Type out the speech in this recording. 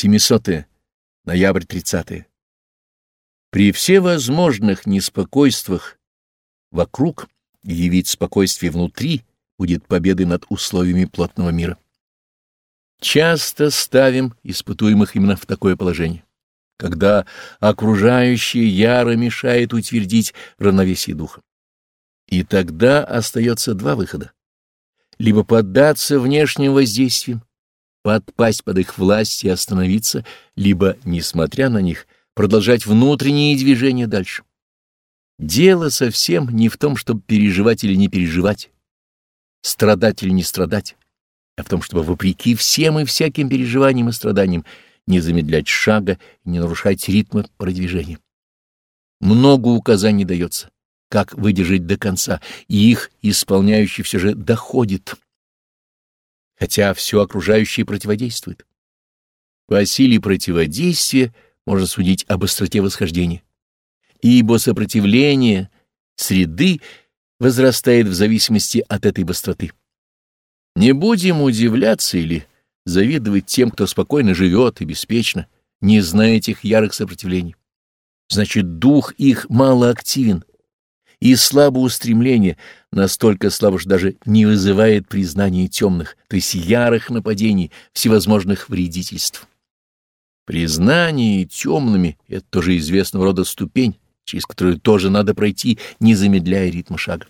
700. Ноябрь 30. При всевозможных неспокойствах вокруг явить спокойствие внутри будет победой над условиями плотного мира. Часто ставим испытуемых именно в такое положение, когда окружающее яро мешает утвердить равновесие духа. И тогда остается два выхода. Либо поддаться внешним воздействиям, подпасть под их власть и остановиться, либо, несмотря на них, продолжать внутренние движения дальше. Дело совсем не в том, чтобы переживать или не переживать, страдать или не страдать, а в том, чтобы вопреки всем и всяким переживаниям и страданиям не замедлять шага и не нарушать ритма продвижения. Много указаний дается, как выдержать до конца, и их исполняющий все же доходит хотя все окружающее противодействует. По силе противодействия можно судить об остроте восхождения, ибо сопротивление среды возрастает в зависимости от этой быстроты. Не будем удивляться или завидовать тем, кто спокойно живет и беспечно, не зная этих ярых сопротивлений. Значит, дух их малоактивен, и слабое устремление настолько слабо, что даже не вызывает признания темных, то есть ярых нападений, всевозможных вредительств. Признание темными — это тоже известного рода ступень, через которую тоже надо пройти, не замедляя ритма шага.